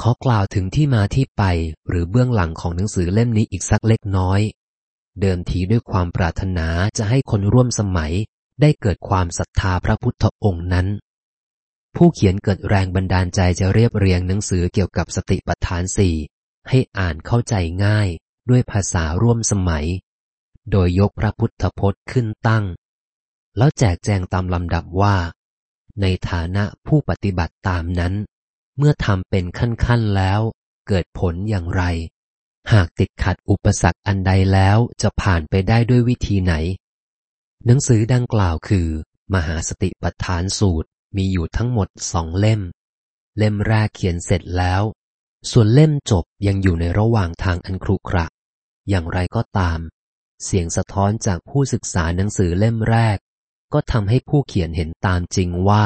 ขอกล่าวถึงที่มาที่ไปหรือเบื้องหลังของหนังสือเล่มนี้อีกสักเล็กน้อย เดิมทีด้วยความปรารถนาจะให้คนร่วมสมัยได้เกิดความศรัทธาพระพุทธองค์นั้น ผู้เขียนเกิดแรงบันดาลใจจะเรียบเรียงหนังสือเกี่ยวกับสติปัฏฐานสี่ให้อ่านเข้าใจง่ายด้วยภาษาร่วมสมัย โดยยกพระพุทธพจน์ขึ้นตั้ง แล้วแจกแจงตามลำดับว่า ในฐานะผู้ปฏิบัติตามนั้น เมื่อทำเป็นขั้นๆแล้ว เกิดผลอย่างไร หากติดขัดอุปสรรคอันใดแล้วจะผ่านไปได้ด้วยวิธีไหน หนังสือดังกล่าวคือ มหาสติปัฏฐานสูตรมีอยู่ทั้งหมดสองเล่ม เล่มแรกเขียนเสร็จแล้ว ส่วนเล่มจบยังอยู่ในระหว่างทางอันครุขระ อย่างไรก็ตาม เสียงสะท้อนจากผู้ศึกษาหนังสือเล่มแรก ก็ทำให้ผู้เขียนเห็นตามจริงว่า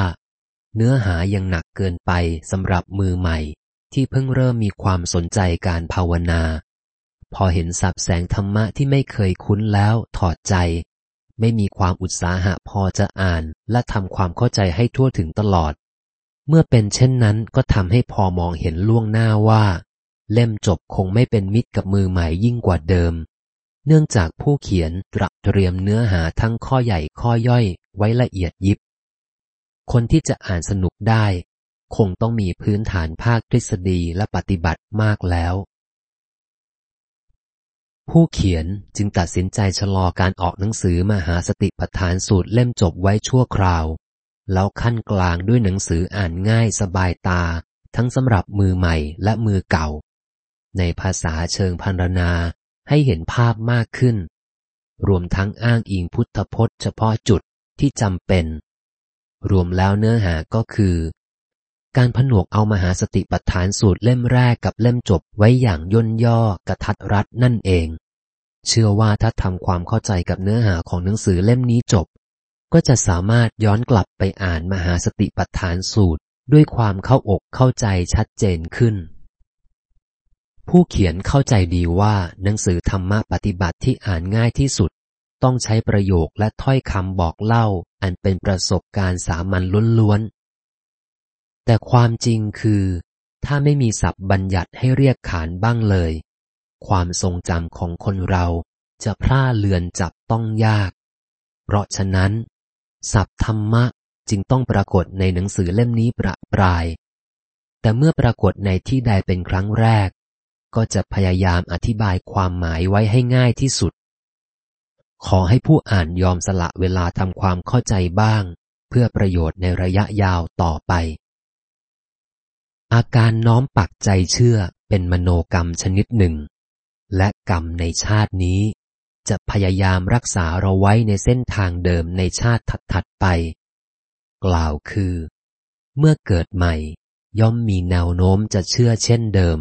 เนื้อหายังหนักเกินไปสำหรับมือใหม่ ที่เพิ่งเริ่มมีความสนใจการภาวนา พอเห็นสับแสงธรรมะที่ไม่เคยคุ้นแล้วถอดใจ ไม่มีความอุตสาหะพอจะอ่านและทำความเข้าใจให้ทั่วถึงตลอด เมื่อเป็นเช่นนั้นก็ทำให้พอมองเห็นล่วงหน้าว่า เล่มจบคงไม่เป็นมิตรกับมือใหม่ยิ่งกว่าเดิมเนื่องจากผู้เขียนตระเตรียมเนื้อหาทั้งข้อใหญ่ข้อย่อยไว้ละเอียดยิบ คนที่จะอ่านสนุกได้ คงต้องมีพื้นฐานภาคทฤษฎีและปฏิบัติมากแล้ว ผู้เขียนจึงตัดสินใจชะลอการออกหนังสือมหาสติปัฏฐานสูตรเล่มจบไว้ชั่วคราว แล้วขั้นกลางด้วยหนังสืออ่านง่ายสบายตา ทั้งสำหรับมือใหม่และมือเก่า ในภาษาเชิงพันรนาให้เห็นภาพมากขึ้น รวมทั้งอ้างอิงพุทธพจน์เฉพาะจุดที่จำเป็น รวมแล้วเนื้อหาก็คือ การผนวกเอามหาสติปัฏฐานสูตรเล่มแรกกับเล่มจบไว้อย่างย่นย่อกระทัดรัดนั่นเอง เชื่อว่าถ้าทำความเข้าใจกับเนื้อหาของหนังสือเล่มนี้จบ ก็จะสามารถย้อนกลับไปอ่านมหาสติปัฏฐานสูตรด้วยความเข้าอกเข้าใจชัดเจนขึ้น ผู้เขียนเข้าใจดีว่าหนังสือธรรมะปฏิบัติที่อ่านง่ายที่สุด ต้องใช้ประโยคและถ้อยคำบอกเล่า อันเป็นประสบการณ์สามัญล้วนๆ แต่ความจริงคือ ถ้าไม่มีศัพท์บัญญัติให้เรียกขานบ้างเลย ความทรงจำของคนเราจะพร่าเลือนจับต้องยาก เพราะฉะนั้น ศัพท์ธรรมะจึงต้องปรากฏในหนังสือเล่มนี้ประปราย แต่เมื่อปรากฏในที่ใดเป็นครั้งแรก ก็จะพยายามอธิบายความหมายไว้ให้ง่ายที่สุด ขอให้ผู้อ่านยอมสละเวลาทำความเข้าใจบ้าง เพื่อประโยชน์ในระยะยาวต่อไป อาการน้อมปักใจเชื่อเป็นมโนกรรมชนิดหนึ่ง และกรรมในชาตินี้ จะพยายามรักษาเราไว้ในเส้นทางเดิมในชาติถัดๆไป กล่าวคือ เมื่อเกิดใหม่ ย่อมมีแนวโน้มจะเชื่อเช่นเดิม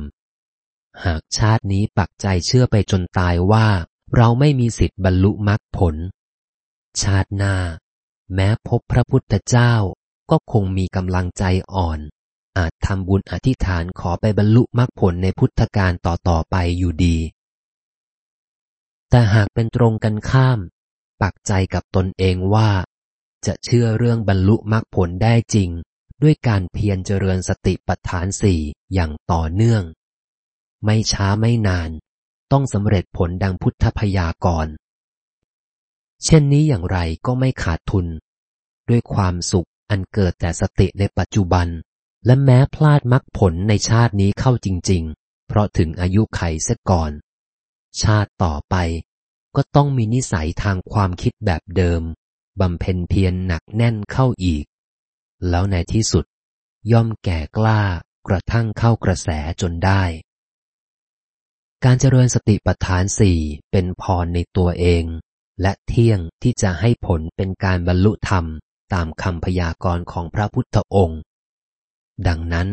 หากชาตินี้ปักใจเชื่อไปจนตายว่า เราไม่มีสิทธิ์บรรลุมรรคผล ชาติหน้า แม้พบพระพุทธเจ้าก็คงมีกำลังใจอ่อน อาจทำบุญอธิษฐานขอไปบรรลุมรรคผลในพุทธการต่อๆไปอยู่ดี แต่หากเป็นตรงกันข้าม ปักใจกับตนเองว่า จะเชื่อเรื่องบรรลุมรรคผลได้จริง ด้วยการเพียรเจริญสติปัฏฐานสี่อย่างต่อเนื่อง ไม่ช้าไม่นาน ต้องสำเร็จผลดังพุทธพยากร เช่นนี้อย่างไรก็ไม่ขาดทุน ด้วยความสุขอันเกิดแต่สติในปัจจุบัน และแม้พลาดมรรคผลในชาตินี้เข้าจริง ๆ เพราะถึงอายุไขเสียก่อน ชาติต่อไปก็ต้องมีนิสัยทางความคิดแบบเดิมบำเพ็ญเพียรหนักแน่นเข้าอีก แล้วในที่สุด ย่อมแก่กล้ากระทั่งเข้ากระแสจนได้ การเจริญสติปัฏฐานสี่เป็นพรในตัวเอง และเที่ยงที่จะให้ผลเป็นการบรรลุธรรมตามคำพยากรณ์ของพระพุทธองค์ ดังนั้น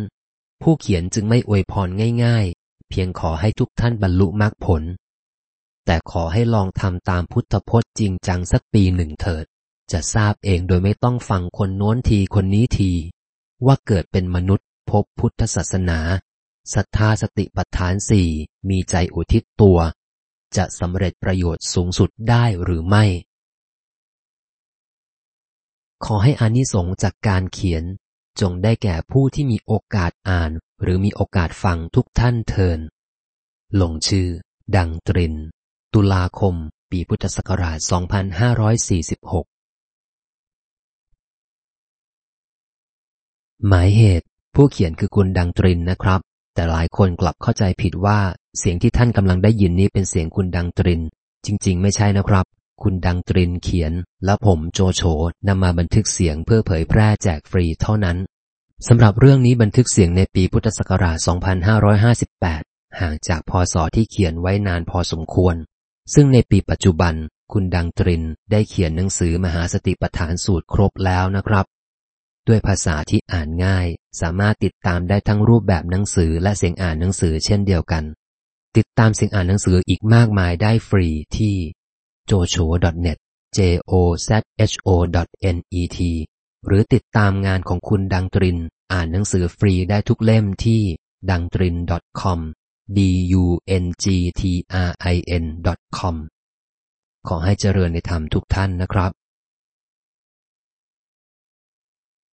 ผู้เขียนจึงไม่อวยพรง่ายๆ เพียงขอให้ทุกท่านบรรลุมรรคผล แต่ขอให้ลองทำตามพุทธพจน์จริงจังสักปีหนึ่งเถิด จะทราบเองโดยไม่ต้องฟังคนโน้นทีคนนี้ที ว่าเกิดเป็นมนุษย์พบพุทธศาสนา ศรัทธาสติปัฏฐานสี่มีใจอุทิศตัว จะสำเร็จประโยชน์สูงสุดได้หรือไม่ ขอให้อานิสงส์จากการเขียน จงได้แก่ผู้ที่มีโอกาสอ่าน หรือมีโอกาสฟังทุกท่านเทิน ลงชื่อ ดังตริน ตุลาคม ปีพุทธศักราช 2546หมายเหตุผู้เขียนคือคุณดังตรินนะครับ แต่หลายคนกลับเข้าใจผิดว่าเสียงที่ท่านกำลังได้ยินนี้เป็นเสียงคุณดังตริน จริง ๆ ไม่ใช่นะครับ คุณดังตรินเขียน และผมโจโฉนำมาบันทึกเสียงเพื่อเผยแพร่แจกฟรีเท่านั้นสำหรับเรื่องนี้บันทึกเสียงในปีพุทธศักราช 2558 ห่างจากพศที่เขียนไว้นานพอสมควร ซึ่งในปีปัจจุบัน คุณดังตรินได้เขียนหนังสือมหาสติปัฏฐานสูตรครบแล้วนะครับ ด้วยภาษาที่อ่านง่าย สามารถติดตามได้ทั้งรูปแบบหนังสือและเสียงอ่านหนังสือเช่นเดียวกัน ติดตามเสียงอ่านหนังสืออีกมากมายได้ฟรีที่ jocho.net j o z h o net หรือติดตามงานของคุณดังตริน อ่านหนังสือฟรีได้ทุกเล่มที่ดังตริน .com d u n g t r i n com ขอให้เจริญในธรรมทุกท่านนะครับ